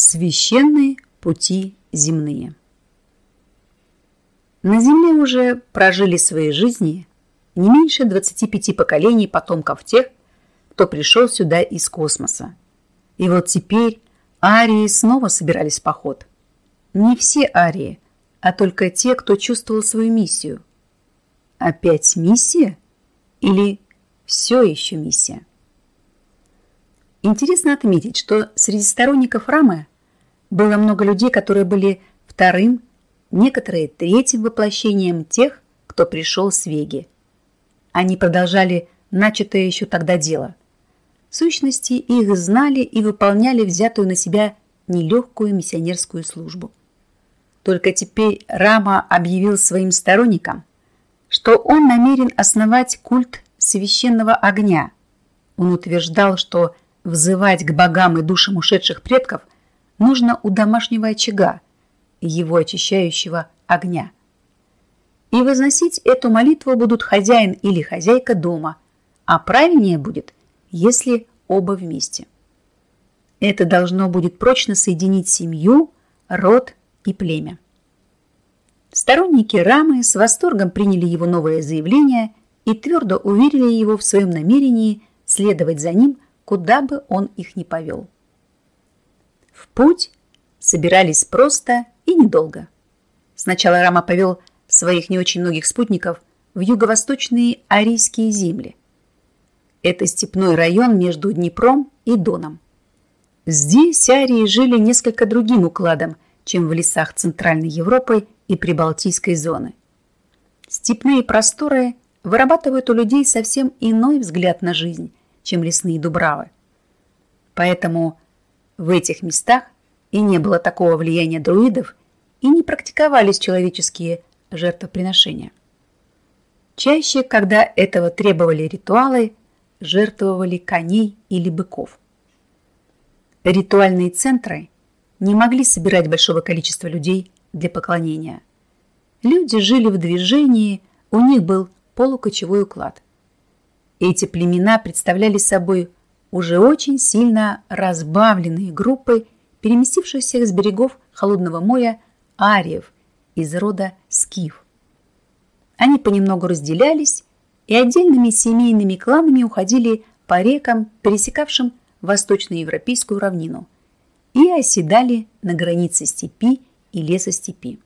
Священные пути земные. На Земле уже прожили свои жизни не меньше 25 поколений потомков тех, кто пришел сюда из космоса. И вот теперь арии снова собирались в поход. Не все арии, а только те, кто чувствовал свою миссию. Опять миссия? Или все еще миссия? Интересно отметить, что среди сторонников Рамы было много людей, которые были вторым, некоторые третьим воплощением тех, кто пришел с Веги. Они продолжали начатое еще тогда дело. В сущности, их знали и выполняли взятую на себя нелегкую миссионерскую службу. Только теперь Рама объявил своим сторонникам, что он намерен основать культ священного огня. Он утверждал, что Взывать к богам и душам ушедших предков нужно у домашнего очага, его очищающего огня. И возносить эту молитву будут хозяин или хозяйка дома, а правильнее будет, если оба вместе. Это должно будет прочно соединить семью, род и племя. Сторонники Рамы с восторгом приняли его новое заявление и твердо уверили его в своем намерении следовать за ним – куда бы он их ни повел. В путь собирались просто и недолго. Сначала Рама повел своих не очень многих спутников в юго-восточные арийские земли. Это степной район между Днепром и Доном. Здесь арии жили несколько другим укладом, чем в лесах Центральной Европы и Прибалтийской зоны. Степные просторы вырабатывают у людей совсем иной взгляд на жизнь, чем лесные дубравы. Поэтому в этих местах и не было такого влияния друидов, и не практиковались человеческие жертвоприношения. Чаще, когда этого требовали ритуалы, жертвовали коней или быков. Ритуальные центры не могли собирать большого количества людей для поклонения. Люди жили в движении, у них был полукочевой уклад – эти племена представляли собой уже очень сильно разбавленные группы, переместившиеся с берегов холодного моря ариев из рода скиф. Они понемногу разделялись и отдельными семейными кланами уходили по рекам, пересекавшим восточноевропейскую равнину, и оседали на границе степи и лесостепи.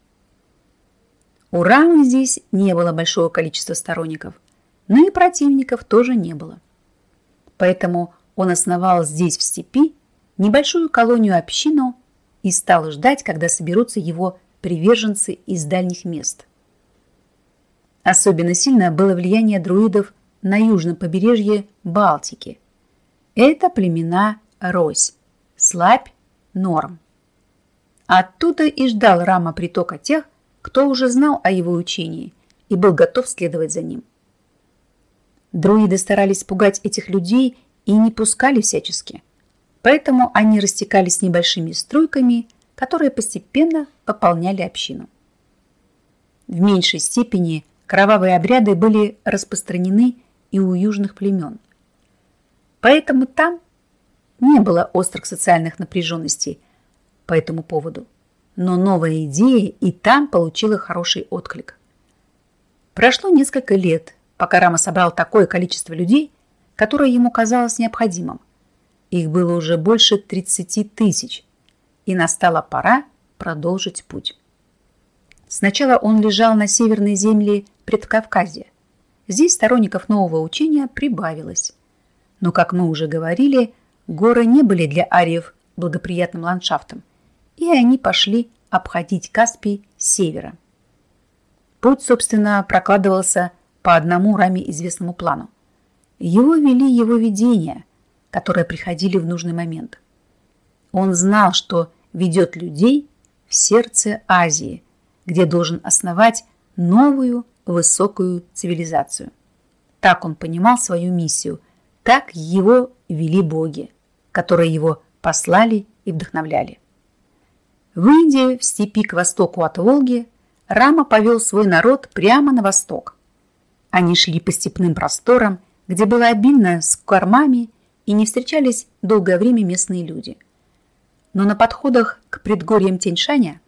У Рамы здесь не было большого количества сторонников – но и противников тоже не было. Поэтому он основал здесь, в степи, небольшую колонию-общину и стал ждать, когда соберутся его приверженцы из дальних мест. Особенно сильно было влияние друидов на южном побережье Балтики. Это племена Рось, Слабь, Норм. Оттуда и ждал Рама притока тех, кто уже знал о его учении и был готов следовать за ним. Друиды старались пугать этих людей и не пускали всячески. Поэтому они растекались небольшими струйками, которые постепенно пополняли общину. В меньшей степени кровавые обряды были распространены и у южных племен. Поэтому там не было острых социальных напряженностей по этому поводу. Но новая идея и там получила хороший отклик. Прошло несколько лет – пока Рама собрал такое количество людей, которое ему казалось необходимым. Их было уже больше 30 тысяч, и настала пора продолжить путь. Сначала он лежал на северной земле Предкавказья. Здесь сторонников нового учения прибавилось. Но, как мы уже говорили, горы не были для ариев благоприятным ландшафтом, и они пошли обходить Каспий с севера. Путь, собственно, прокладывался по одному раме известному плану. Его вели его видения, которые приходили в нужный момент. Он знал, что ведет людей в сердце Азии, где должен основать новую высокую цивилизацию. Так он понимал свою миссию, так его вели боги, которые его послали и вдохновляли. Выйдя в степи к востоку от Волги, Рама повел свой народ прямо на восток – они шли по степным просторам, где было обильно с кормами и не встречались долгое время местные люди. Но на подходах к предгорьям Тяньшаня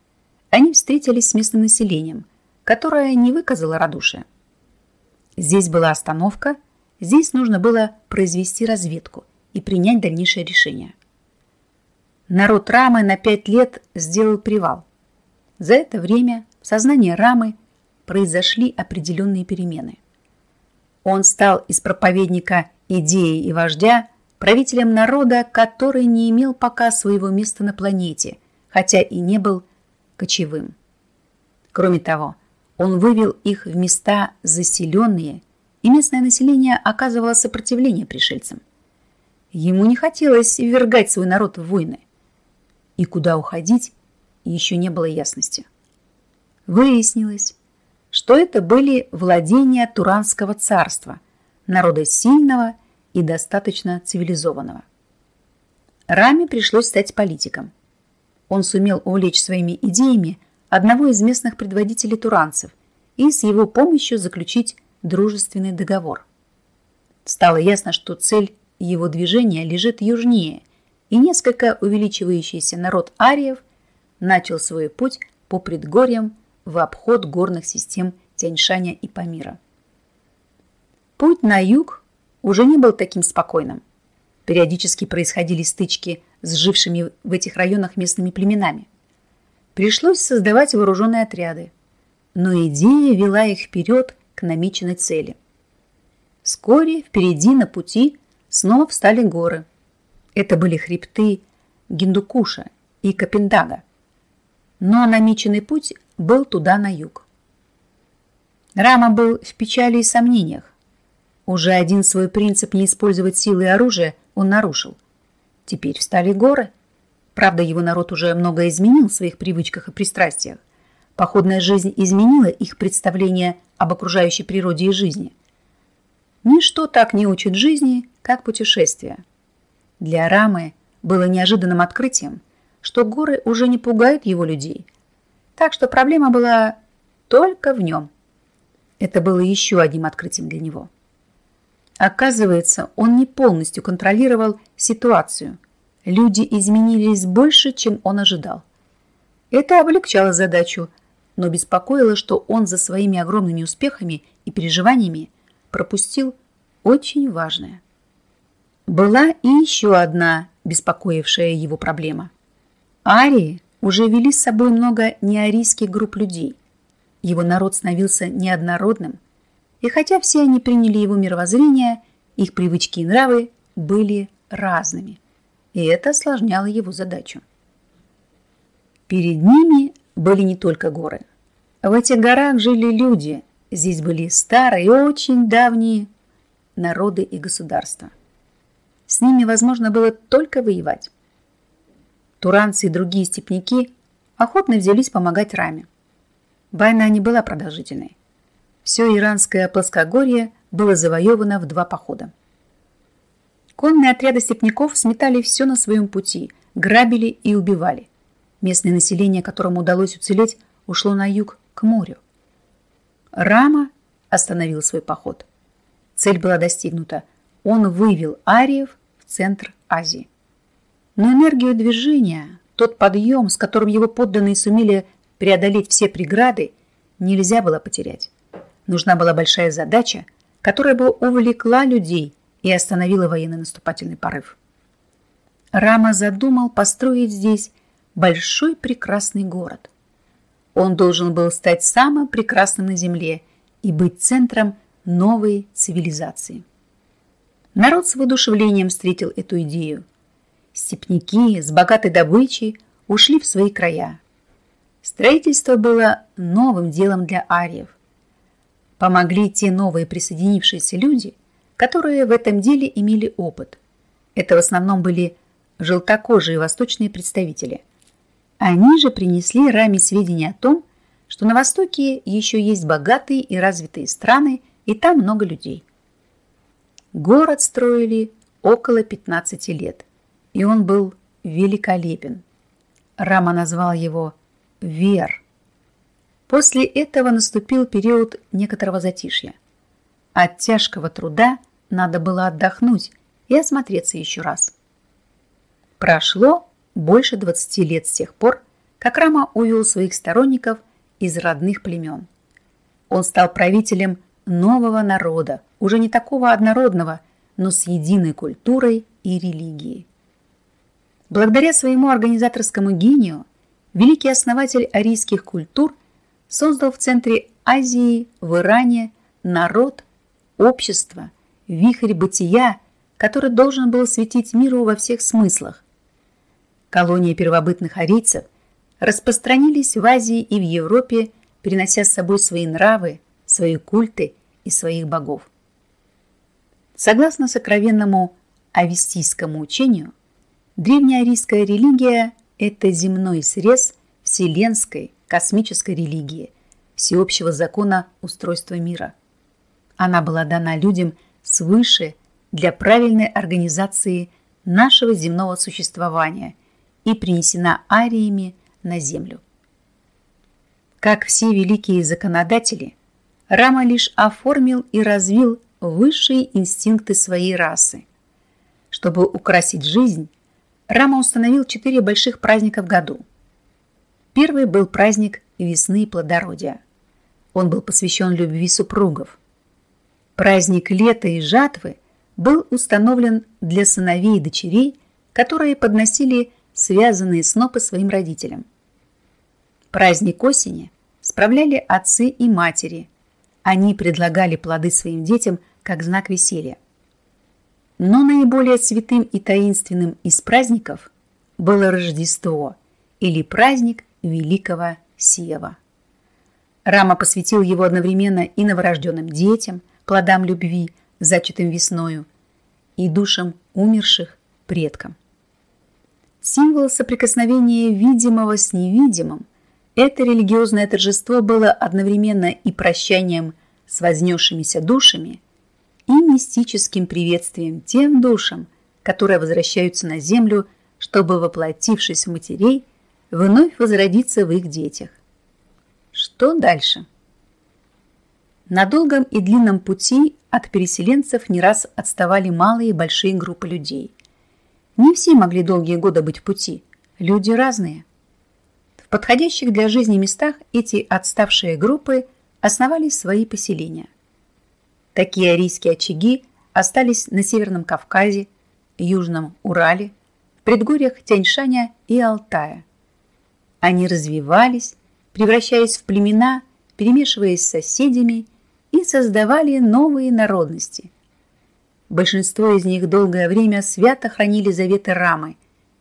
они встретились с местным населением, которое не выказало радушия. Здесь была остановка, здесь нужно было произвести разведку и принять дальнейшее решение. Народ Рамы на пять лет сделал привал. За это время в сознании Рамы произошли определенные перемены. Он стал из проповедника идеи и вождя правителем народа, который не имел пока своего места на планете, хотя и не был кочевым. Кроме того, он вывел их в места заселенные, и местное население оказывало сопротивление пришельцам. Ему не хотелось ввергать свой народ в войны. И куда уходить, еще не было ясности. Выяснилось, что это были владения Туранского царства, народа сильного и достаточно цивилизованного. Раме пришлось стать политиком. Он сумел увлечь своими идеями одного из местных предводителей туранцев и с его помощью заключить дружественный договор. Стало ясно, что цель его движения лежит южнее, и несколько увеличивающийся народ ариев начал свой путь по предгорьям в обход горных систем Тяньшаня и Памира. Путь на юг уже не был таким спокойным. Периодически происходили стычки с жившими в этих районах местными племенами. Пришлось создавать вооруженные отряды, но идея вела их вперед к намеченной цели. Вскоре впереди на пути снова встали горы. Это были хребты Гиндукуша и Капендага. Но намеченный путь был туда на юг. Рама был в печали и сомнениях. Уже один свой принцип не использовать силы и оружие он нарушил. Теперь встали горы. Правда, его народ уже многое изменил в своих привычках и пристрастиях. Походная жизнь изменила их представление об окружающей природе и жизни. Ничто так не учит жизни, как путешествия. Для Рамы было неожиданным открытием, что горы уже не пугают его людей. Так что проблема была только в нем. Это было еще одним открытием для него. Оказывается, он не полностью контролировал ситуацию. Люди изменились больше, чем он ожидал. Это облегчало задачу, но беспокоило, что он за своими огромными успехами и переживаниями пропустил очень важное. Была и еще одна беспокоившая его проблема. Арии уже вели с собой много неарийских групп людей. Его народ становился неоднородным, и хотя все они приняли его мировоззрение, их привычки и нравы были разными, и это осложняло его задачу. Перед ними были не только горы. В этих горах жили люди, здесь были старые и очень давние народы и государства. С ними возможно было только воевать. Туранцы и другие степняки охотно взялись помогать Раме. Война не была продолжительной. Все иранское плоскогорье было завоевано в два похода. Конные отряды степняков сметали все на своем пути, грабили и убивали. Местное население, которому удалось уцелеть, ушло на юг к морю. Рама остановил свой поход. Цель была достигнута. Он вывел ариев в центр Азии. Но энергию движения, тот подъем, с которым его подданные сумели преодолеть все преграды, нельзя было потерять. Нужна была большая задача, которая бы увлекла людей и остановила военный наступательный порыв. Рама задумал построить здесь большой прекрасный город. Он должен был стать самым прекрасным на Земле и быть центром новой цивилизации. Народ с воодушевлением встретил эту идею. Степняки с богатой добычей ушли в свои края. Строительство было новым делом для ариев помогли те новые присоединившиеся люди, которые в этом деле имели опыт. Это в основном были желтокожие восточные представители. Они же принесли Раме сведения о том, что на Востоке еще есть богатые и развитые страны, и там много людей. Город строили около 15 лет, и он был великолепен. Рама назвал его Вер – После этого наступил период некоторого затишья. От тяжкого труда надо было отдохнуть и осмотреться еще раз. Прошло больше 20 лет с тех пор, как Рама увел своих сторонников из родных племен. Он стал правителем нового народа, уже не такого однородного, но с единой культурой и религией. Благодаря своему организаторскому гению великий основатель арийских культур создал в центре Азии, в Иране, народ, общество, вихрь бытия, который должен был светить миру во всех смыслах. Колонии первобытных арийцев распространились в Азии и в Европе, перенося с собой свои нравы, свои культы и своих богов. Согласно сокровенному авестийскому учению, древнеарийская религия – это земной срез вселенской космической религии, всеобщего закона устройства мира. Она была дана людям свыше для правильной организации нашего земного существования и принесена ариями на землю. Как все великие законодатели, Рама лишь оформил и развил высшие инстинкты своей расы. Чтобы украсить жизнь, Рама установил четыре больших праздника в году. Первый был праздник весны и плодородия. Он был посвящен любви супругов. Праздник лета и жатвы был установлен для сыновей и дочерей, которые подносили связанные снопы своим родителям. Праздник осени справляли отцы и матери. Они предлагали плоды своим детям как знак веселья. Но наиболее святым и таинственным из праздников было Рождество или праздник Великого Сева. Рама посвятил его одновременно и новорожденным детям, плодам любви, зачатым весною, и душам умерших предкам. Символ соприкосновения видимого с невидимым, это религиозное торжество было одновременно и прощанием с вознесшимися душами, и мистическим приветствием тем душам, которые возвращаются на землю, чтобы, воплотившись в матерей, вновь возродиться в их детях. Что дальше? На долгом и длинном пути от переселенцев не раз отставали малые и большие группы людей. Не все могли долгие годы быть в пути. Люди разные – подходящих для жизни местах эти отставшие группы основали свои поселения. Такие арийские очаги остались на Северном Кавказе, Южном Урале, в предгорьях Тяньшаня и Алтая. Они развивались, превращаясь в племена, перемешиваясь с соседями и создавали новые народности. Большинство из них долгое время свято хранили заветы Рамы,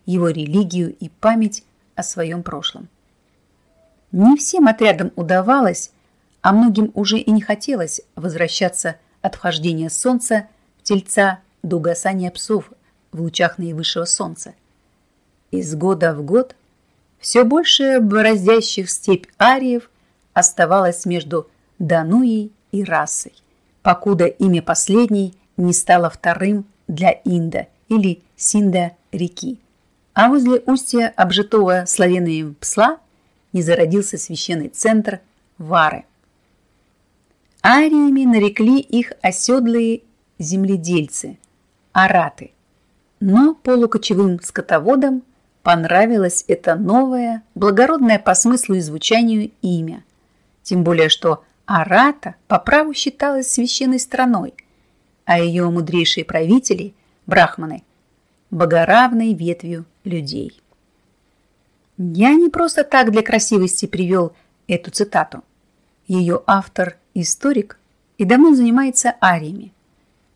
его религию и память о своем прошлом. Не всем отрядам удавалось, а многим уже и не хотелось возвращаться от вхождения солнца в тельца до угасания псов в лучах наивысшего солнца. Из года в год все больше бороздящих степь ариев оставалось между Дануей и расой, покуда имя последней не стало вторым для Инда или Синда реки. А возле устья обжитого славянами псла не зародился священный центр Вары. Ариями нарекли их оседлые земледельцы, араты. Но полукочевым скотоводам понравилось это новое, благородное по смыслу и звучанию имя. Тем более, что Арата по праву считалась священной страной, а ее мудрейшие правители, брахманы, богоравной ветвью людей. Я не просто так для красивости привел эту цитату. Ее автор – историк и давно занимается ариями.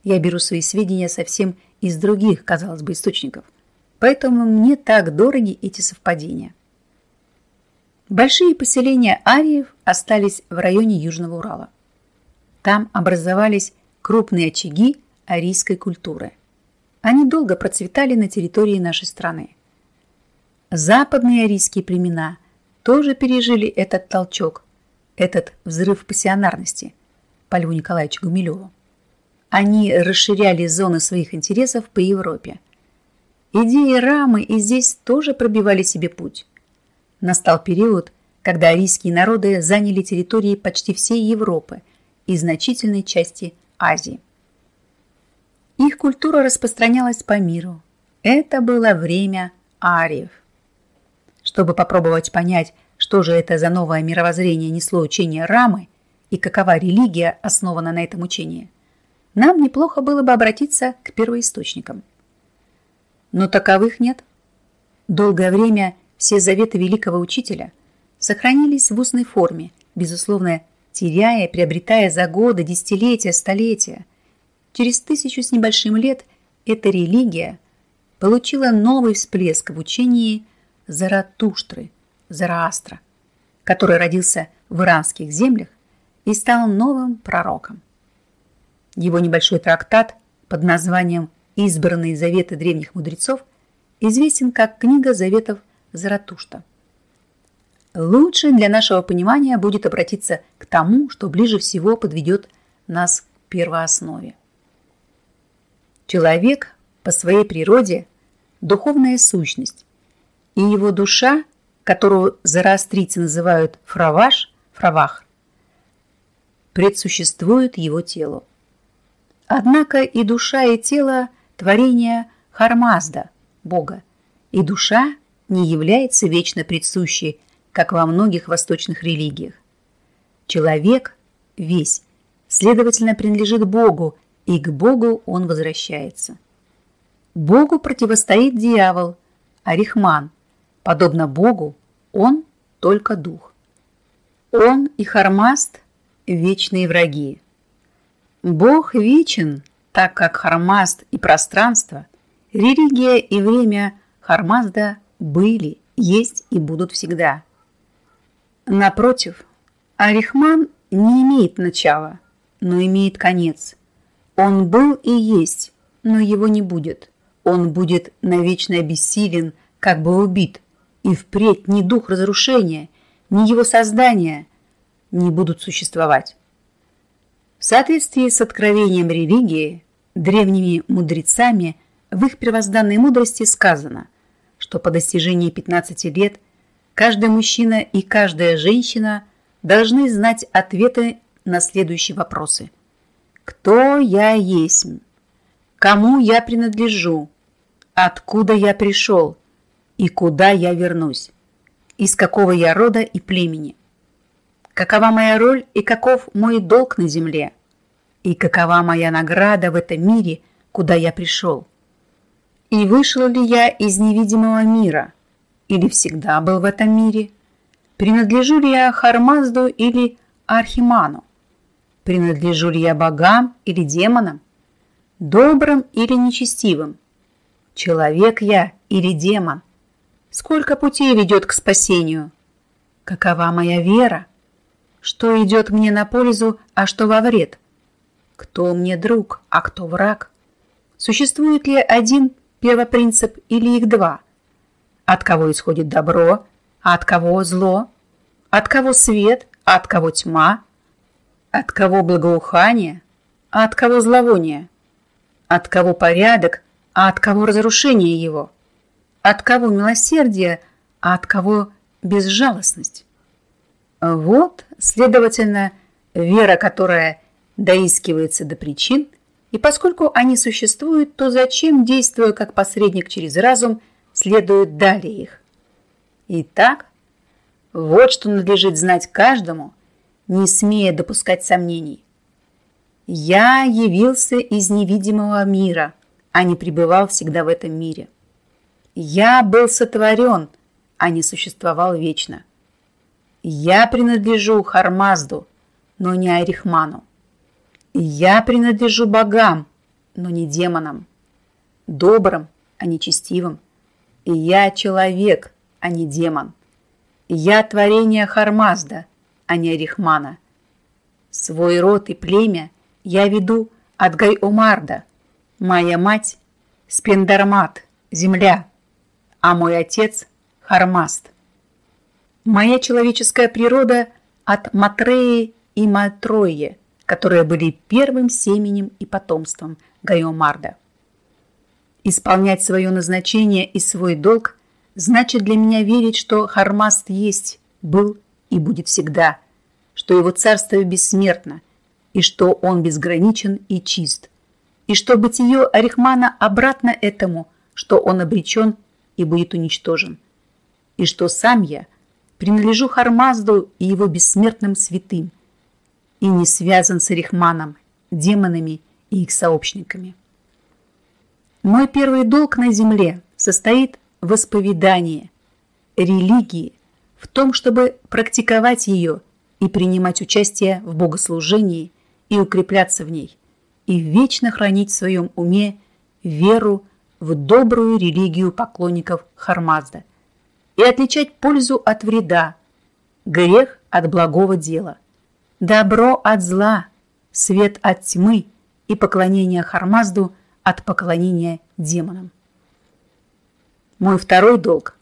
Я беру свои сведения совсем из других, казалось бы, источников. Поэтому мне так дороги эти совпадения. Большие поселения ариев остались в районе Южного Урала. Там образовались крупные очаги арийской культуры. Они долго процветали на территории нашей страны. Западные арийские племена тоже пережили этот толчок, этот взрыв пассионарности по Льву Николаевичу Гумилеву. Они расширяли зоны своих интересов по Европе. Идеи Рамы и здесь тоже пробивали себе путь. Настал период, когда арийские народы заняли территории почти всей Европы и значительной части Азии. Их культура распространялась по миру. Это было время ариев – Чтобы попробовать понять, что же это за новое мировоззрение несло учение Рамы и какова религия, основана на этом учении, нам неплохо было бы обратиться к первоисточникам. Но таковых нет. Долгое время все заветы великого учителя сохранились в устной форме, безусловно, теряя приобретая за годы, десятилетия, столетия. Через тысячу с небольшим лет эта религия получила новый всплеск в учении Заратуштры, Зараастра, который родился в иранских землях и стал новым пророком. Его небольшой трактат под названием «Избранные заветы древних мудрецов» известен как книга заветов Заратушта. Лучше для нашего понимания будет обратиться к тому, что ближе всего подведет нас к первооснове. Человек по своей природе – духовная сущность, и его душа, которую зороастрийцы называют фраваш, фравах, предсуществует его телу. Однако и душа, и тело – творение Хармазда, Бога, и душа не является вечно предсущей, как во многих восточных религиях. Человек весь, следовательно, принадлежит Богу, и к Богу он возвращается. Богу противостоит дьявол, Арихман. Подобно Богу, он только дух. Он и Хармаст – вечные враги. Бог вечен, так как Хармаст и пространство, религия и время Хармазда были, есть и будут всегда. Напротив, Арихман не имеет начала, но имеет конец. Он был и есть, но его не будет. Он будет навечно обессилен, как бы убит, и впредь ни дух разрушения, ни его создания не будут существовать. В соответствии с откровением религии, древними мудрецами в их первозданной мудрости сказано, что по достижении 15 лет каждый мужчина и каждая женщина должны знать ответы на следующие вопросы. Кто я есть? Кому я принадлежу? Откуда я пришел? И куда я вернусь? Из какого я рода и племени? Какова моя роль и каков мой долг на земле? И какова моя награда в этом мире, куда я пришел? И вышел ли я из невидимого мира? Или всегда был в этом мире? Принадлежу ли я Хармазду или Архиману? Принадлежу ли я богам или демонам? Добрым или нечестивым? Человек я или демон? Сколько путей ведет к спасению? Какова моя вера? Что идет мне на пользу, а что во вред? Кто мне друг, а кто враг? Существует ли один первопринцип или их два? От кого исходит добро, а от кого зло? От кого свет, а от кого тьма? От кого благоухание, а от кого зловоние? От кого порядок, а от кого разрушение его? От кого милосердие, а от кого безжалостность? Вот, следовательно, вера, которая доискивается до причин, и поскольку они существуют, то зачем, действуя как посредник через разум, следует далее их? Итак, вот что надлежит знать каждому, не смея допускать сомнений. Я явился из невидимого мира, а не пребывал всегда в этом мире. Я был сотворен, а не существовал вечно. Я принадлежу Хармазду, но не Арихману. Я принадлежу богам, но не демонам. Добрым, а не честивым. Я человек, а не демон. Я творение Хармазда, а не Арихмана. Свой род и племя я веду от Гай-Омарда. Моя мать – Спендармат, земля а мой отец – Хармаст. Моя человеческая природа от Матреи и Матрои, которые были первым семенем и потомством Гайомарда. Исполнять свое назначение и свой долг значит для меня верить, что Хармаст есть, был и будет всегда, что его царство бессмертно, и что он безграничен и чист, и что бытие Арихмана обратно этому, что он обречен и будет уничтожен. и что сам я принадлежу Хармазду и его бессмертным святым и не связан с Рихманом, демонами и их сообщниками. Мой первый долг на земле состоит в исповедании, религии, в том, чтобы практиковать ее и принимать участие в богослужении и укрепляться в ней, и вечно хранить в своем уме веру в добрую религию поклонников Хармазда и отличать пользу от вреда, грех от благого дела, добро от зла, свет от тьмы и поклонение Хармазду от поклонения демонам. Мой второй долг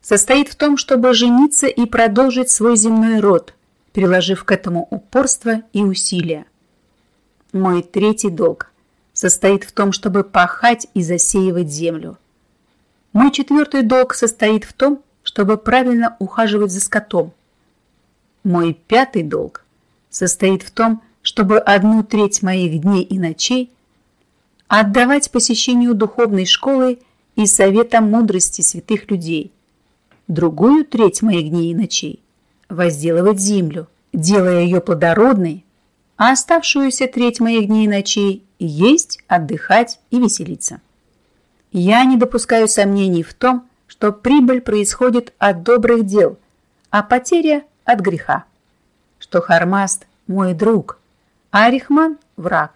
состоит в том, чтобы жениться и продолжить свой земной род, приложив к этому упорство и усилия. Мой третий долг состоит в том, чтобы пахать и засеивать землю. Мой четвертый долг состоит в том, чтобы правильно ухаживать за скотом. Мой пятый долг состоит в том, чтобы одну треть моих дней и ночей отдавать посещению духовной школы и советам мудрости святых людей. Другую треть моих дней и ночей возделывать землю, делая ее плодородной, а оставшуюся треть моих дней и ночей есть, отдыхать и веселиться. Я не допускаю сомнений в том, что прибыль происходит от добрых дел, а потеря от греха. Что Хармаст – мой друг, а Арихман – враг.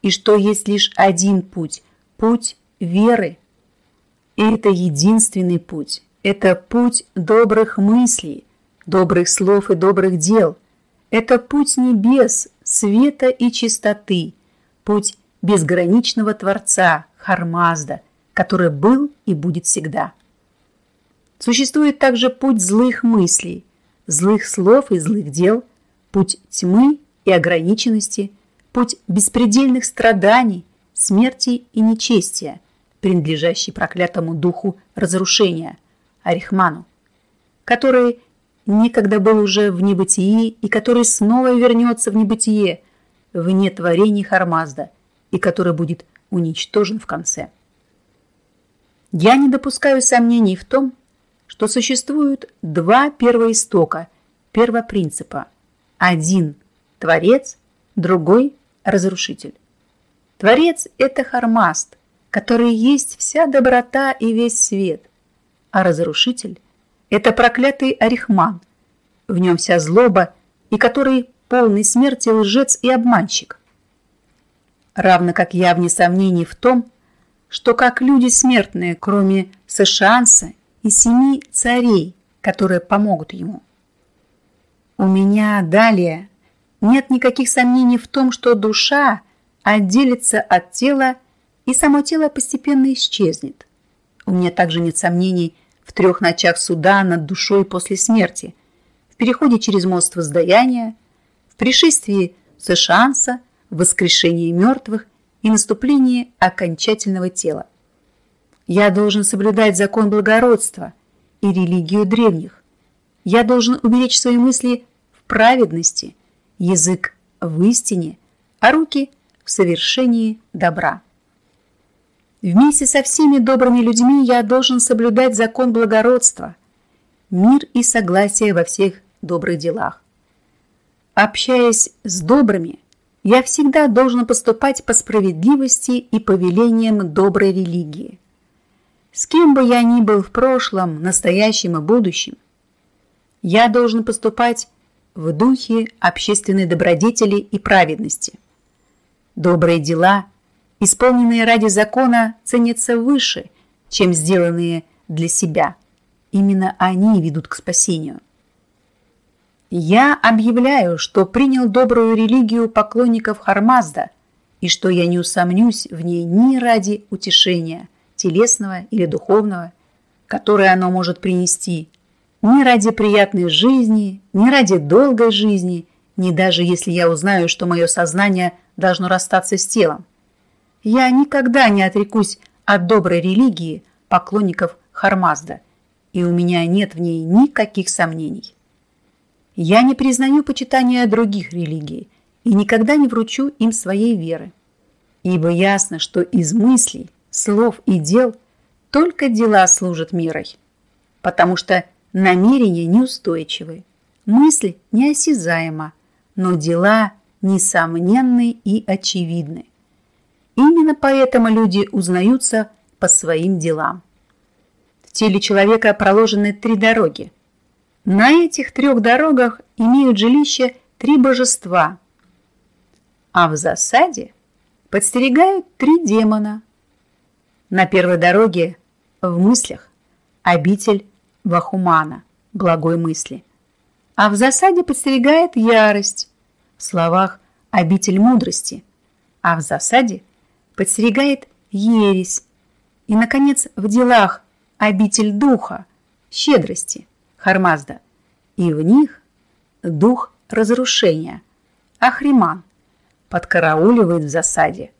И что есть лишь один путь – путь веры. И это единственный путь. Это путь добрых мыслей, добрых слов и добрых дел. Это путь небес, света и чистоты, путь безграничного Творца, Хармазда, который был и будет всегда. Существует также путь злых мыслей, злых слов и злых дел, путь тьмы и ограниченности, путь беспредельных страданий, смерти и нечестия, принадлежащий проклятому духу разрушения, Арихману, который некогда был уже в небытии и который снова вернется в небытие, вне творений Хармазда, и который будет уничтожен в конце. Я не допускаю сомнений в том, что существуют два первоистока, первопринципа. Один – Творец, другой – Разрушитель. Творец – это Хармаст, который есть вся доброта и весь свет, а Разрушитель – это проклятый Арихман. В нем вся злоба, и который полный смерти лжец и обманщик. Равно как я вне сомнений в том, что как люди смертные, кроме Сашанса и семи царей, которые помогут ему. У меня далее нет никаких сомнений в том, что душа отделится от тела, и само тело постепенно исчезнет. У меня также нет сомнений в трех ночах суда над душой после смерти, в переходе через мост воздаяния, в пришествии Сэшанса, в воскрешении мертвых и наступлении окончательного тела. Я должен соблюдать закон благородства и религию древних. Я должен уберечь свои мысли в праведности, язык в истине, а руки в совершении добра. Вместе со всеми добрыми людьми я должен соблюдать закон благородства, мир и согласие во всех добрых делах. Общаясь с добрыми, я всегда должен поступать по справедливости и повелениям доброй религии. С кем бы я ни был в прошлом, настоящем и будущем, я должен поступать в духе общественной добродетели и праведности. Добрые дела исполненные ради закона, ценятся выше, чем сделанные для себя. Именно они ведут к спасению. Я объявляю, что принял добрую религию поклонников Хармазда и что я не усомнюсь в ней ни ради утешения, телесного или духовного, которое оно может принести, ни ради приятной жизни, ни ради долгой жизни, ни даже если я узнаю, что мое сознание должно расстаться с телом. Я никогда не отрекусь от доброй религии поклонников Хармазда, и у меня нет в ней никаких сомнений. Я не признаю почитания других религий и никогда не вручу им своей веры, ибо ясно, что из мыслей, слов и дел только дела служат мирой. потому что намерения неустойчивы, мысль неосязаема, но дела несомненны и очевидны. Именно поэтому люди узнаются по своим делам. В теле человека проложены три дороги. На этих трех дорогах имеют жилище три божества, а в засаде подстерегают три демона. На первой дороге в мыслях обитель Вахумана, благой мысли, а в засаде подстерегает ярость, в словах обитель мудрости, а в засаде подстерегает ересь, и, наконец, в делах обитель духа, щедрости, Хармазда, и в них дух разрушения, Ахриман, подкарауливает в засаде.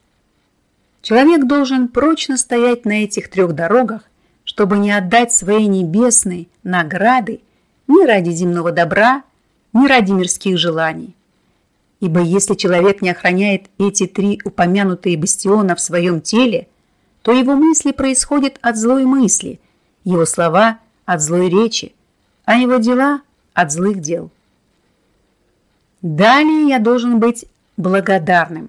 Человек должен прочно стоять на этих трех дорогах, чтобы не отдать своей небесной награды ни ради земного добра, ни ради мирских желаний. Ибо если человек не охраняет эти три упомянутые бастиона в своем теле, то его мысли происходят от злой мысли, его слова от злой речи, а его дела от злых дел. Далее я должен быть благодарным.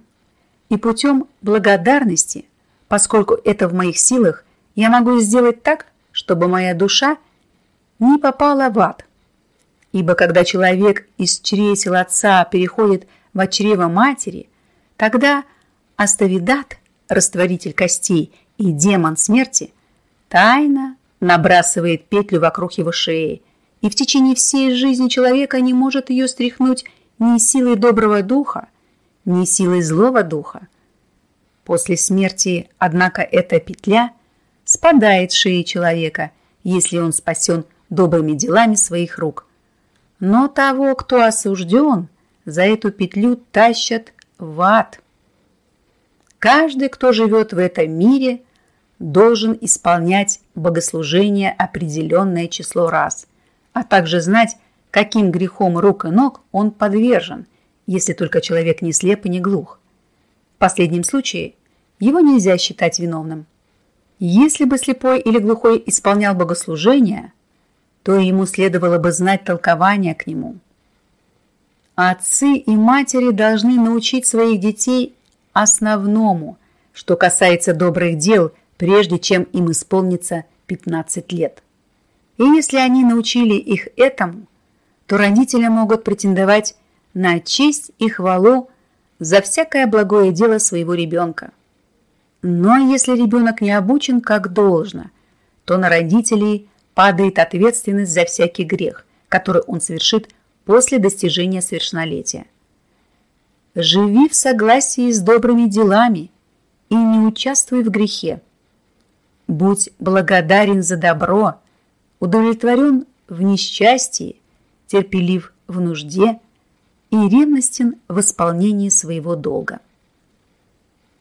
И путем благодарности, поскольку это в моих силах, я могу сделать так, чтобы моя душа не попала в ад. Ибо когда человек из чресел отца переходит в чрево матери, тогда Астовидат, растворитель костей и демон смерти, тайно набрасывает петлю вокруг его шеи, и в течение всей жизни человека не может ее стряхнуть ни силой доброго духа, ни силой злого духа. После смерти, однако, эта петля спадает с шеи человека, если он спасен добрыми делами своих рук. Но того, кто осужден, за эту петлю тащат в ад. Каждый, кто живет в этом мире, должен исполнять богослужение определенное число раз, а также знать, каким грехом рук и ног он подвержен, если только человек не слеп и не глух. В последнем случае его нельзя считать виновным. Если бы слепой или глухой исполнял богослужение, то ему следовало бы знать толкование к нему – Отцы и матери должны научить своих детей основному, что касается добрых дел, прежде чем им исполнится 15 лет. И если они научили их этому, то родители могут претендовать на честь и хвалу за всякое благое дело своего ребенка. Но если ребенок не обучен как должно, то на родителей падает ответственность за всякий грех, который он совершит после достижения совершеннолетия. Живи в согласии с добрыми делами и не участвуй в грехе. Будь благодарен за добро, удовлетворен в несчастье, терпелив в нужде и ревностен в исполнении своего долга.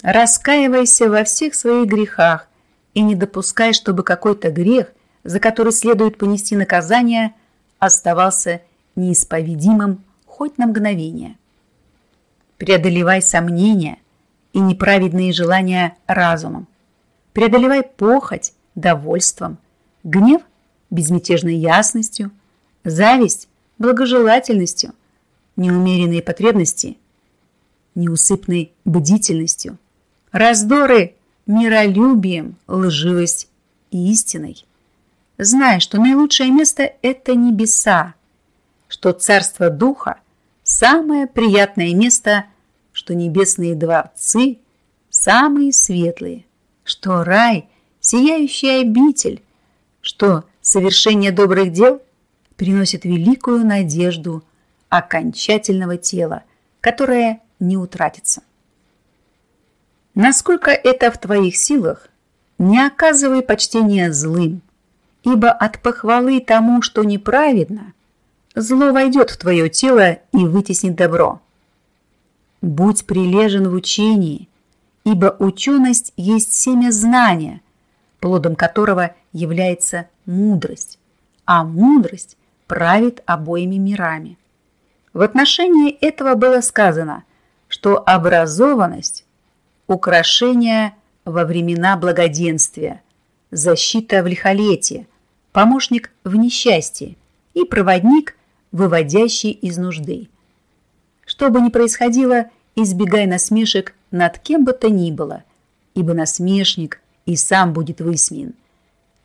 Раскаивайся во всех своих грехах и не допускай, чтобы какой-то грех, за который следует понести наказание, оставался неисповедимым хоть на мгновение. Преодолевай сомнения и неправедные желания разумом. Преодолевай похоть довольством, гнев безмятежной ясностью, зависть благожелательностью, неумеренные потребности неусыпной бдительностью, раздоры миролюбием, лживость истиной. Знай, что наилучшее место – это небеса, что царство духа – самое приятное место, что небесные дворцы – самые светлые, что рай – сияющий обитель, что совершение добрых дел приносит великую надежду окончательного тела, которое не утратится. Насколько это в твоих силах, не оказывай почтения злым, ибо от похвалы тому, что неправедно – Зло войдет в твое тело и вытеснит добро. Будь прилежен в учении, ибо ученость есть семя знания, плодом которого является мудрость, а мудрость правит обоими мирами. В отношении этого было сказано, что образованность – украшение во времена благоденствия, защита в лихолетие, помощник в несчастье и проводник, выводящий из нужды. Что бы ни происходило, избегай насмешек над кем бы то ни было, ибо насмешник и сам будет высмеян.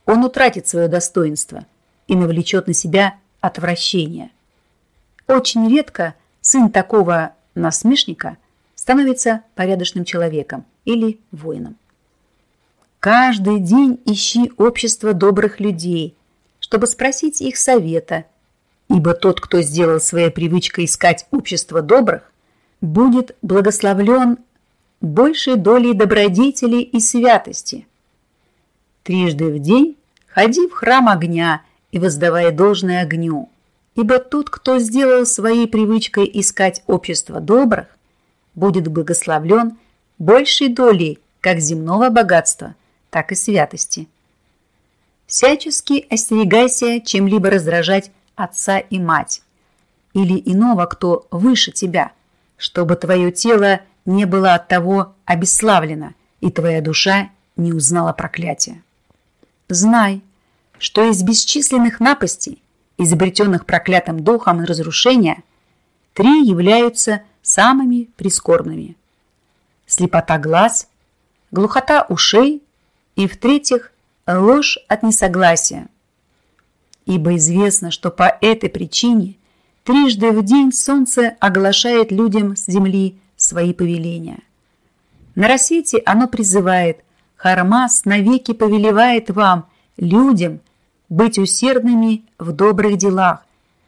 Он утратит свое достоинство и навлечет на себя отвращение. Очень редко сын такого насмешника становится порядочным человеком или воином. Каждый день ищи общество добрых людей, чтобы спросить их совета, ибо тот, кто сделал своей привычкой искать общество добрых, будет благословлен большей долей добродетели и святости. Трижды в день ходи в храм огня и воздавай должное огню, ибо тот, кто сделал своей привычкой искать общество добрых, будет благословлен большей долей как земного богатства, так и святости. Всячески остерегайся чем-либо раздражать отца и мать или иного, кто выше тебя, чтобы твое тело не было от того обесславлено и твоя душа не узнала проклятия. Знай, что из бесчисленных напастей, изобретенных проклятым духом и разрушения, три являются самыми прискорбными. Слепота глаз, глухота ушей и, в-третьих, ложь от несогласия. Ибо известно, что по этой причине трижды в день солнце оглашает людям с земли свои повеления. На рассвете оно призывает «Хармас навеки повелевает вам, людям, быть усердными в добрых делах,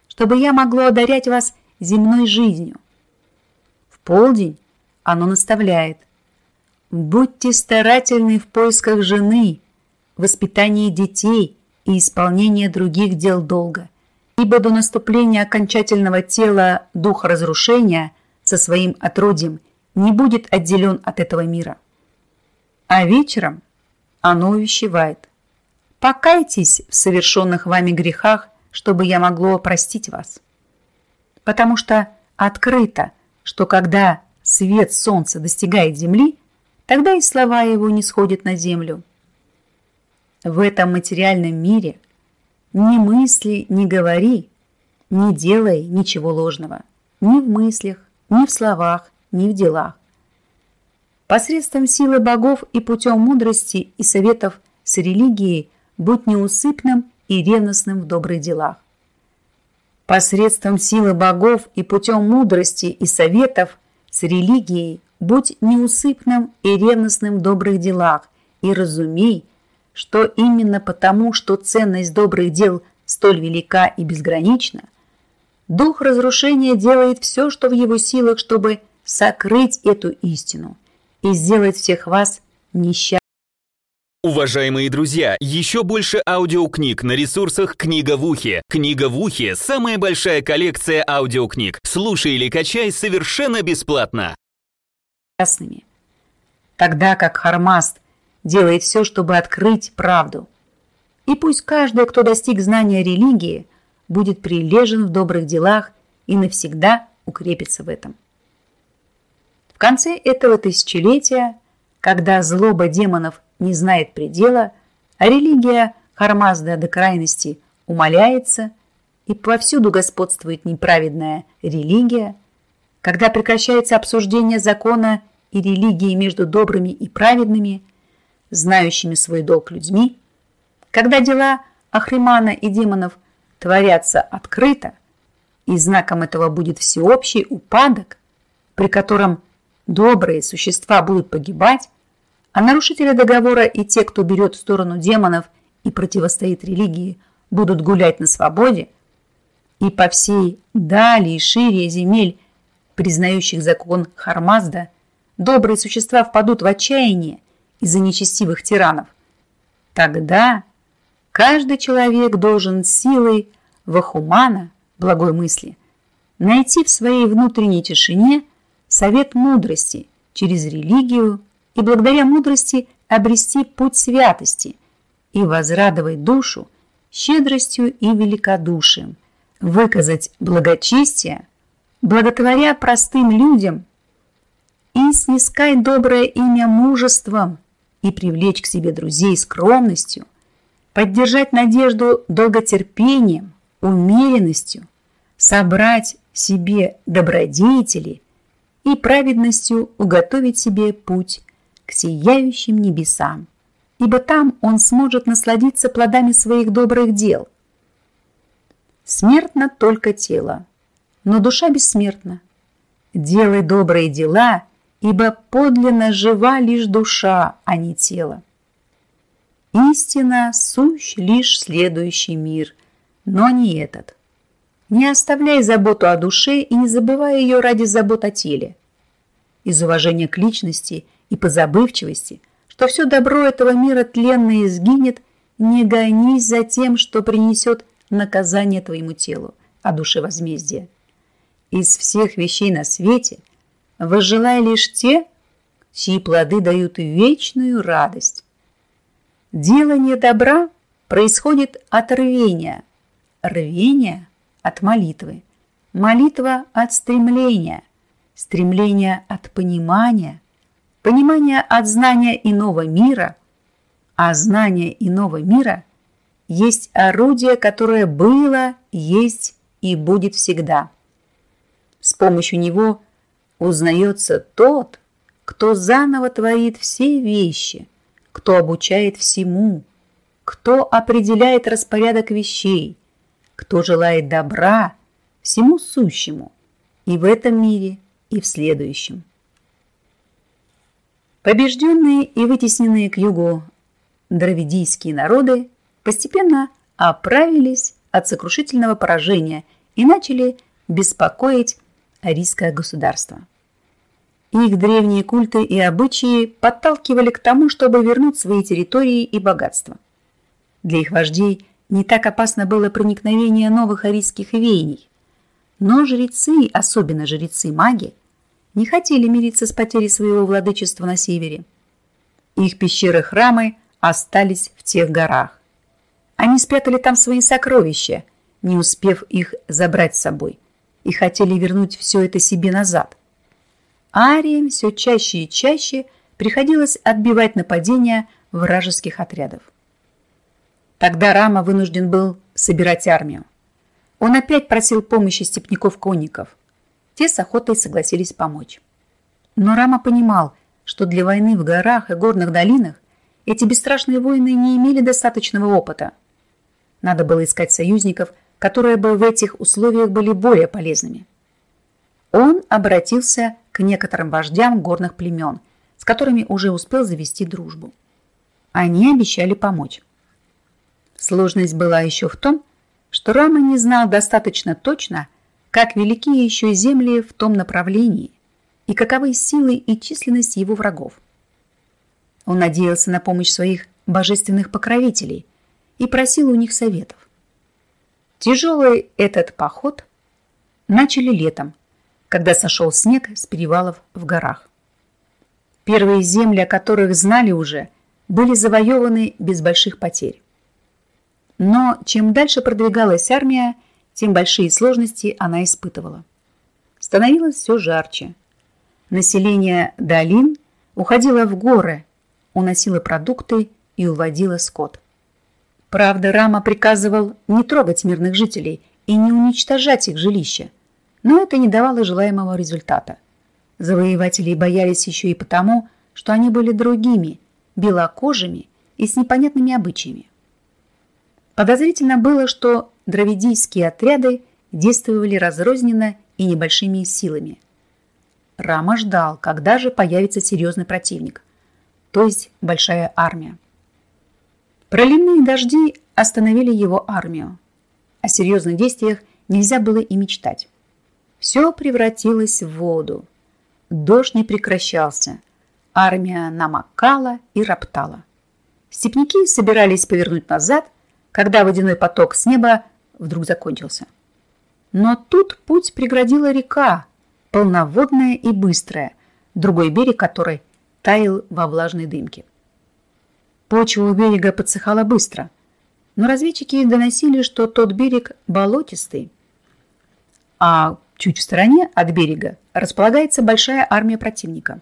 чтобы я могло одарять вас земной жизнью». В полдень оно наставляет «Будьте старательны в поисках жены, воспитании детей и исполнении других дел долга, ибо до наступления окончательного тела духа разрушения – со своим отродьем не будет отделен от этого мира. А вечером оно увещевает. Покайтесь в совершенных вами грехах, чтобы я могло простить вас. Потому что открыто, что когда свет солнца достигает земли, тогда и слова его не сходят на землю. В этом материальном мире ни мысли, ни говори, не делай ничего ложного, ни в мыслях, ни в словах, ни в делах. Посредством силы богов и путем мудрости и советов с религией будь неусыпным и ревностным в добрых делах. Посредством силы богов и путем мудрости и советов с религией будь неусыпным и ревностным в добрых делах и разумей, что именно потому, что ценность добрых дел столь велика и безгранична – Дух разрушения делает все, что в его силах, чтобы сокрыть эту истину и сделать всех вас несчастными. Уважаемые друзья, еще больше аудиокниг на ресурсах «Книга в ухе». «Книга в ухе» — самая большая коллекция аудиокниг. Слушай или качай совершенно бесплатно. Тогда как Хармаст делает все, чтобы открыть правду. И пусть каждый, кто достиг знания религии – будет прилежен в добрых делах и навсегда укрепится в этом. В конце этого тысячелетия, когда злоба демонов не знает предела, а религия Хармазда до крайности умаляется и повсюду господствует неправедная религия, когда прекращается обсуждение закона и религии между добрыми и праведными, знающими свой долг людьми, когда дела Ахримана и демонов – творятся открыто, и знаком этого будет всеобщий упадок, при котором добрые существа будут погибать, а нарушители договора и те, кто берет в сторону демонов и противостоит религии, будут гулять на свободе, и по всей дали и шире земель, признающих закон Хармазда, добрые существа впадут в отчаяние из-за нечестивых тиранов. Тогда Каждый человек должен силой вахумана, благой мысли, найти в своей внутренней тишине совет мудрости через религию и благодаря мудрости обрести путь святости и возрадовать душу щедростью и великодушием, выказать благочестие, благотворя простым людям и снискать доброе имя мужеством и привлечь к себе друзей скромностью – поддержать надежду долготерпением, умеренностью, собрать себе добродетели и праведностью уготовить себе путь к сияющим небесам, ибо там он сможет насладиться плодами своих добрых дел. Смертно только тело, но душа бессмертна. Делай добрые дела, ибо подлинно жива лишь душа, а не тело. Истина – сущ лишь следующий мир, но не этот. Не оставляй заботу о душе и не забывай ее ради забот о теле. Из уважения к личности и по забывчивости, что все добро этого мира тленно изгинет, не гонись за тем, что принесет наказание твоему телу, а душе возмездие. Из всех вещей на свете возжелай лишь те, чьи плоды дают вечную радость. Делание добра происходит от рвения, рвение от молитвы, молитва от стремления, стремление от понимания, понимание от знания иного мира, а знание иного мира есть орудие, которое было, есть и будет всегда. С помощью него узнается тот, кто заново творит все вещи, кто обучает всему, кто определяет распорядок вещей, кто желает добра всему сущему и в этом мире, и в следующем. Побежденные и вытесненные к югу дравидийские народы постепенно оправились от сокрушительного поражения и начали беспокоить арийское государство. Их древние культы и обычаи подталкивали к тому, чтобы вернуть свои территории и богатства. Для их вождей не так опасно было проникновение новых арийских веяний. Но жрецы, особенно жрецы-маги, не хотели мириться с потерей своего владычества на севере. Их пещеры-храмы остались в тех горах. Они спрятали там свои сокровища, не успев их забрать с собой, и хотели вернуть все это себе назад. Ариям все чаще и чаще приходилось отбивать нападения вражеских отрядов. Тогда Рама вынужден был собирать армию. Он опять просил помощи степняков-конников. Те с охотой согласились помочь. Но Рама понимал, что для войны в горах и горных долинах эти бесстрашные воины не имели достаточного опыта. Надо было искать союзников, которые бы в этих условиях были более полезными. Он обратился некоторым вождям горных племен, с которыми уже успел завести дружбу. Они обещали помочь. Сложность была еще в том, что Рама не знал достаточно точно, как велики еще земли в том направлении и каковы силы и численность его врагов. Он надеялся на помощь своих божественных покровителей и просил у них советов. Тяжелый этот поход начали летом, когда сошел снег с перевалов в горах. Первые земли, о которых знали уже, были завоеваны без больших потерь. Но чем дальше продвигалась армия, тем большие сложности она испытывала. Становилось все жарче. Население долин уходило в горы, уносило продукты и уводило скот. Правда, Рама приказывал не трогать мирных жителей и не уничтожать их жилища, но это не давало желаемого результата. Завоеватели боялись еще и потому, что они были другими, белокожими и с непонятными обычаями. Подозрительно было, что дравидийские отряды действовали разрозненно и небольшими силами. Рама ждал, когда же появится серьезный противник, то есть большая армия. Проливные дожди остановили его армию. О серьезных действиях нельзя было и мечтать. Все превратилось в воду. Дождь не прекращался. Армия намокала и роптала. Степники собирались повернуть назад – когда водяной поток с неба вдруг закончился. Но тут путь преградила река, полноводная и быстрая, другой берег которой таял во влажной дымке. Почва у берега подсыхала быстро, но разведчики доносили, что тот берег болотистый, а чуть в стороне от берега располагается большая армия противника.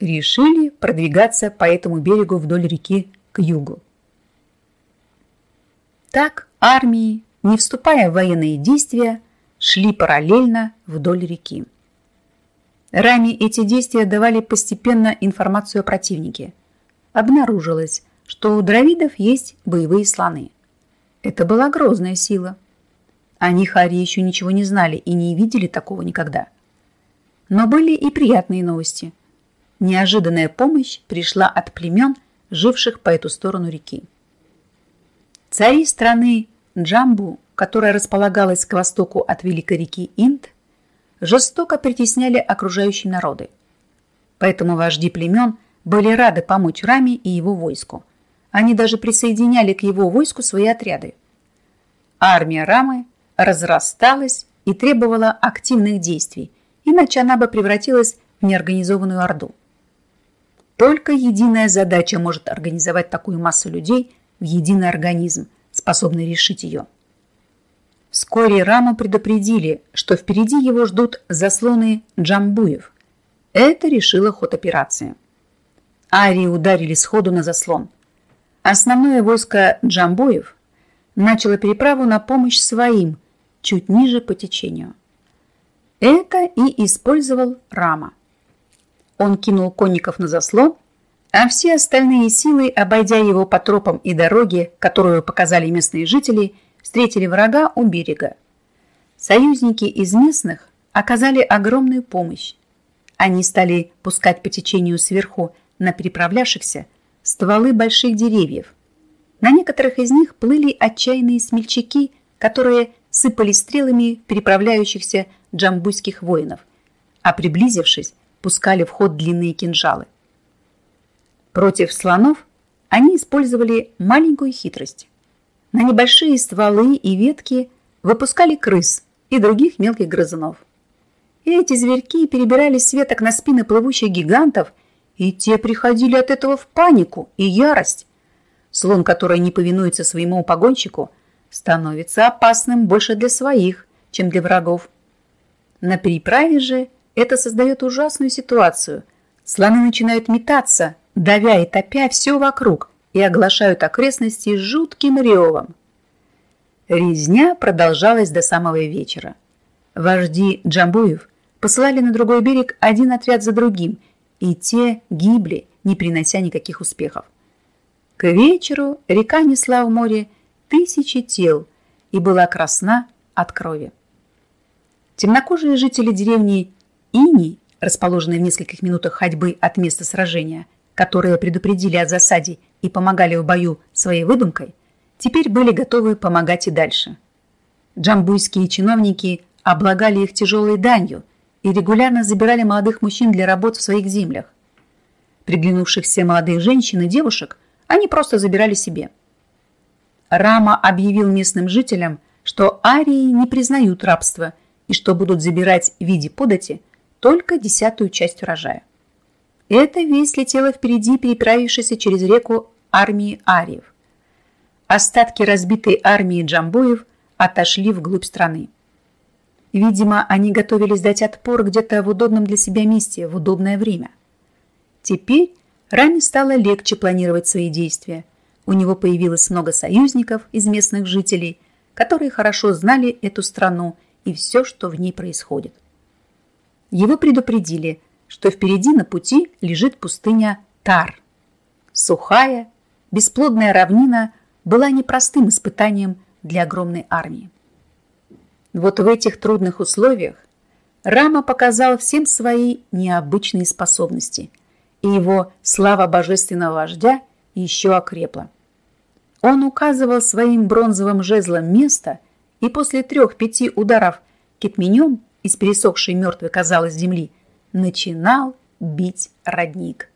Решили продвигаться по этому берегу вдоль реки к югу. так армии, не вступая в военные действия, шли параллельно вдоль реки. Раме эти действия давали постепенно информацию о противнике. Обнаружилось, что у дравидов есть боевые слоны. Это была грозная сила. Они Хари еще ничего не знали и не видели такого никогда. Но были и приятные новости. Неожиданная помощь пришла от племен, живших по эту сторону реки. Цари страны Джамбу, которая располагалась к востоку от великой реки Инд, жестоко притесняли окружающие народы. Поэтому вожди племен были рады помочь Раме и его войску. Они даже присоединяли к его войску свои отряды. Армия Рамы разрасталась и требовала активных действий, иначе она бы превратилась в неорганизованную орду. Только единая задача может организовать такую массу людей в единый организм, способный решить ее. Вскоре Раму предупредили, что впереди его ждут заслоны джамбуев. Это решило ход операции. Арии ударили сходу на заслон. Основное войско джамбуев начало переправу на помощь своим, чуть ниже по течению. Это и использовал Рама. Он кинул конников на заслон, а все остальные силы, обойдя его по тропам и дороге, которую показали местные жители, встретили врага у берега. Союзники из местных оказали огромную помощь. Они стали пускать по течению сверху на переправлявшихся стволы больших деревьев. На некоторых из них плыли отчаянные смельчаки, которые сыпали стрелами переправляющихся джамбуйских воинов, а приблизившись, пускали в ход длинные кинжалы. Против слонов они использовали маленькую хитрость. На небольшие стволы и ветки выпускали крыс и других мелких грызунов. Эти зверьки перебирались с веток на спины плывущих гигантов, и те приходили от этого в панику и ярость. Слон, который не повинуется своему погонщику, становится опасным больше для своих, чем для врагов. На переправе же это создает ужасную ситуацию. Слоны начинают метаться, давя и топя все вокруг, и оглашают окрестности жутким ревом. Резня продолжалась до самого вечера. Вожди Джамбуев посылали на другой берег один отряд за другим, и те гибли, не принося никаких успехов. К вечеру река несла в море тысячи тел и была красна от крови. Темнокожие жители деревни Ини, расположенной в нескольких минутах ходьбы от места сражения, которые предупредили о засаде и помогали в бою своей выдумкой, теперь были готовы помогать и дальше. Джамбуйские чиновники облагали их тяжелой данью и регулярно забирали молодых мужчин для работ в своих землях. Приглянувшихся молодых женщин и девушек они просто забирали себе. Рама объявил местным жителям, что арии не признают рабство и что будут забирать в виде подати только десятую часть урожая. Эта весть летела впереди переправившейся через реку армии ариев. Остатки разбитой армии джамбуев отошли вглубь страны. Видимо, они готовились дать отпор где-то в удобном для себя месте в удобное время. Теперь Раме стало легче планировать свои действия. У него появилось много союзников из местных жителей, которые хорошо знали эту страну и все, что в ней происходит. Его предупредили, что впереди на пути лежит пустыня Тар. Сухая, бесплодная равнина была непростым испытанием для огромной армии. Вот в этих трудных условиях Рама показал всем свои необычные способности, и его слава божественного вождя еще окрепла. Он указывал своим бронзовым жезлом место, и после трех-пяти ударов китменем из пересохшей мертвой, казалось, земли, начинал бить родник.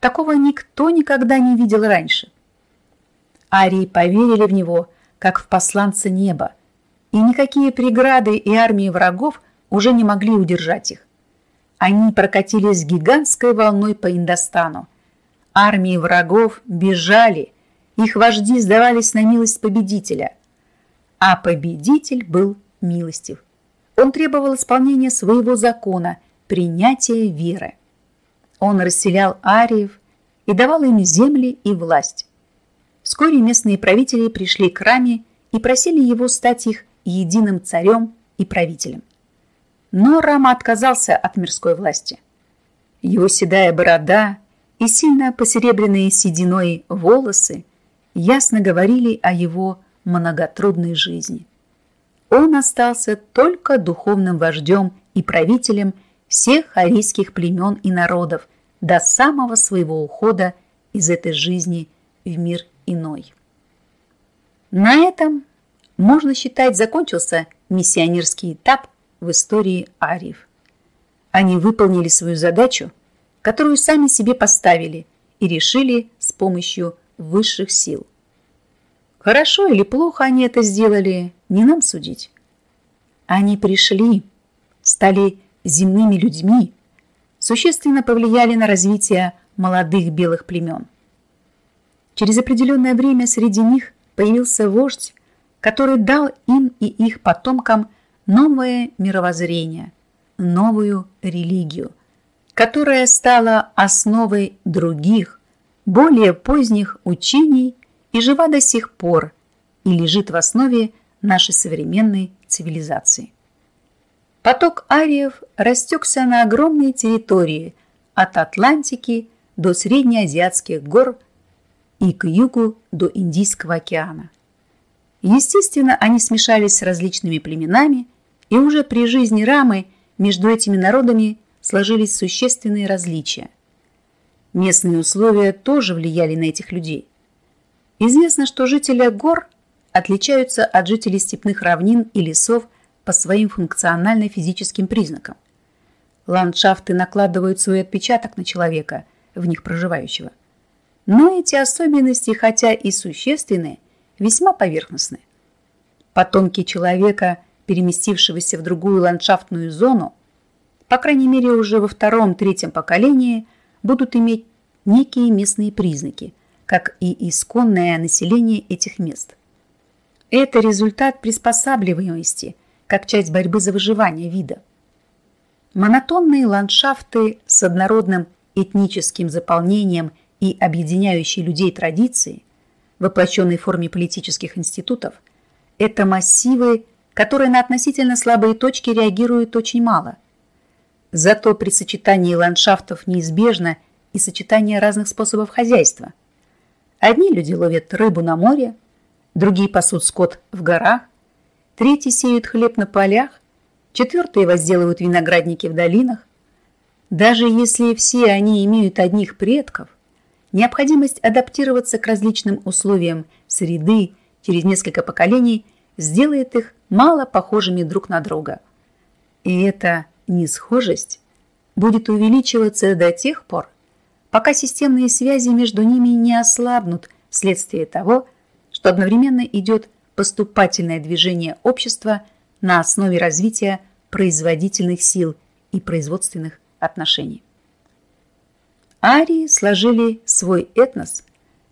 Такого никто никогда не видел раньше. Арии поверили в него, как в посланца неба, и никакие преграды и армии врагов уже не могли удержать их. Они прокатились гигантской волной по Индостану. Армии врагов бежали, их вожди сдавались на милость победителя. А победитель был милостив. Он требовал исполнения своего закона, принятия веры. Он расселял ариев и давал им земли и власть. Вскоре местные правители пришли к Раме и просили его стать их единым царем и правителем. Но Рама отказался от мирской власти. Его седая борода и сильно посеребренные сединой волосы ясно говорили о его многотрудной жизни. Он остался только духовным вождем и правителем всех арийских племен и народов до самого своего ухода из этой жизни в мир иной. На этом, можно считать, закончился миссионерский этап в истории ариев. Они выполнили свою задачу, которую сами себе поставили и решили с помощью высших сил. Хорошо или плохо они это сделали, не нам судить. Они пришли, стали земными людьми, существенно повлияли на развитие молодых белых племен. Через определенное время среди них появился вождь, который дал им и их потомкам новое мировоззрение, новую религию, которая стала основой других, более поздних учений и жива до сих пор и лежит в основе нашей современной цивилизации. Поток ариев растекся на огромные территории от Атлантики до среднеазиатских гор и к югу до Индийского океана. Естественно, они смешались с различными племенами, и уже при жизни Рамы между этими народами сложились существенные различия. Местные условия тоже влияли на этих людей. Известно, что жители гор отличаются от жителей степных равнин и лесов по своим функционально-физическим признакам. Ландшафты накладывают свой отпечаток на человека, в них проживающего. Но эти особенности, хотя и существенные, весьма поверхностны. Потомки человека, переместившегося в другую ландшафтную зону, по крайней мере уже во втором-третьем поколении, будут иметь некие местные признаки, как и исконное население этих мест. Это результат приспосабливаемости – как часть борьбы за выживание вида. Монотонные ландшафты с однородным этническим заполнением и объединяющие людей традиции, воплощенной в форме политических институтов, это массивы, которые на относительно слабые точки реагируют очень мало. Зато при сочетании ландшафтов неизбежно и сочетание разных способов хозяйства. Одни люди ловят рыбу на море, другие пасут скот в горах, третьи сеют хлеб на полях, четвертые возделывают виноградники в долинах. Даже если все они имеют одних предков, необходимость адаптироваться к различным условиям среды через несколько поколений сделает их мало похожими друг на друга. И эта несхожесть будет увеличиваться до тех пор, пока системные связи между ними не ослабнут вследствие того, что одновременно идет поступательное движение общества на основе развития производительных сил и производственных отношений. Арии сложили свой этнос,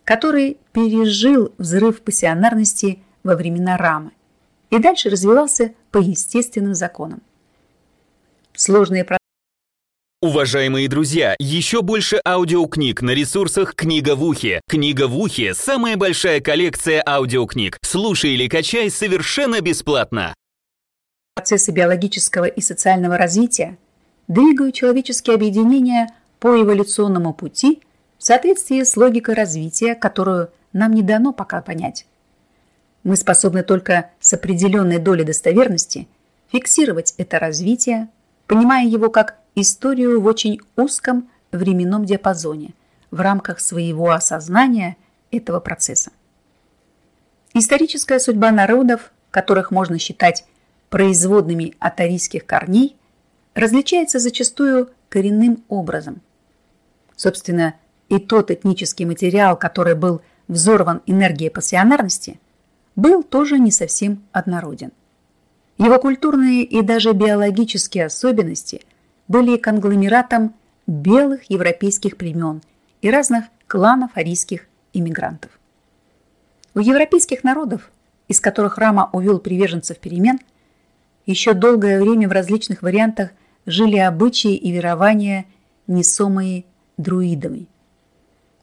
который пережил взрыв пассионарности во времена Рамы и дальше развивался по естественным законам. Сложные Уважаемые друзья, еще больше аудиокниг на ресурсах «Книга в ухе». «Книга в ухе» — самая большая коллекция аудиокниг. Слушай или качай совершенно бесплатно. Процессы биологического и социального развития двигают человеческие объединения по эволюционному пути в соответствии с логикой развития, которую нам не дано пока понять. Мы способны только с определенной долей достоверности фиксировать это развитие, понимая его как историю в очень узком временном диапазоне в рамках своего осознания этого процесса. Историческая судьба народов, которых можно считать производными от арийских корней, различается зачастую коренным образом. Собственно, и тот этнический материал, который был взорван энергией пассионарности, был тоже не совсем однороден. Его культурные и даже биологические особенности – были конгломератом белых европейских племен и разных кланов арийских иммигрантов. У европейских народов, из которых Рама увел приверженцев перемен, еще долгое время в различных вариантах жили обычаи и верования, несомые друидами.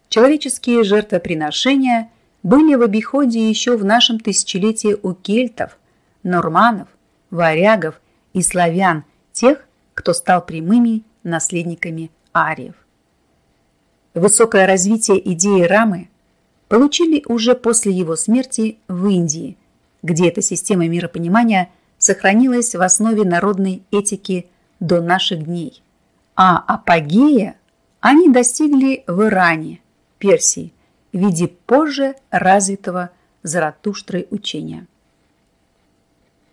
Человеческие жертвоприношения были в обиходе еще в нашем тысячелетии у кельтов, норманов, варягов и славян, тех, кто стал прямыми наследниками ариев. Высокое развитие идеи Рамы получили уже после его смерти в Индии, где эта система миропонимания сохранилась в основе народной этики до наших дней. А апогея они достигли в Иране, Персии, в виде позже развитого Заратуштрой учения.